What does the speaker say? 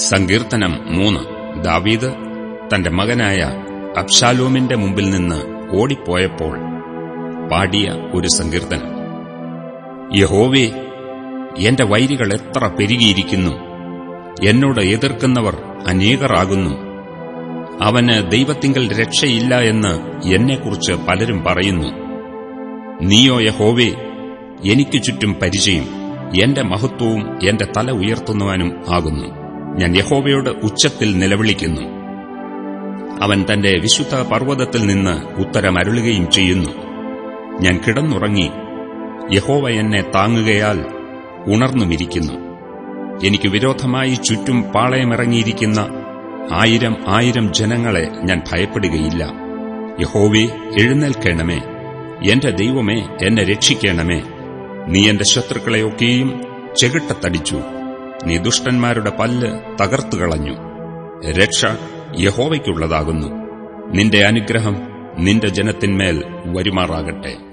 സങ്കീർത്തനം മൂന്ന്. ദാവീദ് തന്റെ മകനായ അബ്ഷാലോമിന്റെ മുമ്പിൽ നിന്ന് ഓടിപ്പോയപ്പോൾ പാടിയ ഒരു സങ്കീർത്തനം. യഹോവേ എന്റെ വൈരികൾ എത്ര പെരുകിയിരിക്കുന്നു. എന്നോട് എതിർക്കുന്നവർ അനേകറാകുന്നു അവന് ദൈവത്തിങ്കൽ രക്ഷയില്ല എന്ന് എന്നെക്കുറിച്ച് പലരും പറയുന്നു. നീയോ യഹോവേ എനിക്ക് ചുറ്റും പരിചയം. എന്റെ മഹത്വവും എന്റെ തല ഉയർത്തുന്നവനും ആകുന്നു. ഞാൻ യഹോവയോട് ഉച്ചത്തിൽ നിലവിളിക്കുന്നു. അവൻ തന്റെ വിശുദ്ധ പർവതത്തിൽ നിന്ന് ഉത്തരമരുളുകയും ചെയ്യുന്നു. ഞാൻ കിടന്നുറങ്ങി. യഹോവ എന്നെ താങ്ങുകയാൽ ഉണർന്നുമിരിക്കുന്നു. എനിക്ക് വിരോധമായി ചുറ്റും പാളയമിറങ്ങിയിരിക്കുന്ന ആയിരം ആയിരം ജനങ്ങളെ ഞാൻ ഭയപ്പെടുകയില്ല. യഹോവേ എഴുന്നേൽക്കണമേ. എന്റെ ദൈവമേ എന്നെ രക്ഷിക്കണമേ. നീ എന്റെ ശത്രുക്കളെയൊക്കെയും ചെകിട്ടത്തടിച്ചു. നീ ദുഷ്ടന്മാരുടെ പല്ല് തകർത്തുകളഞ്ഞു രക്ഷ യഹോവയ്ക്കുള്ളതാകുന്നു. നിന്റെ അനുഗ്രഹം നിന്റെ ജനത്തിന്മേൽ വരുമാറാകട്ടെ.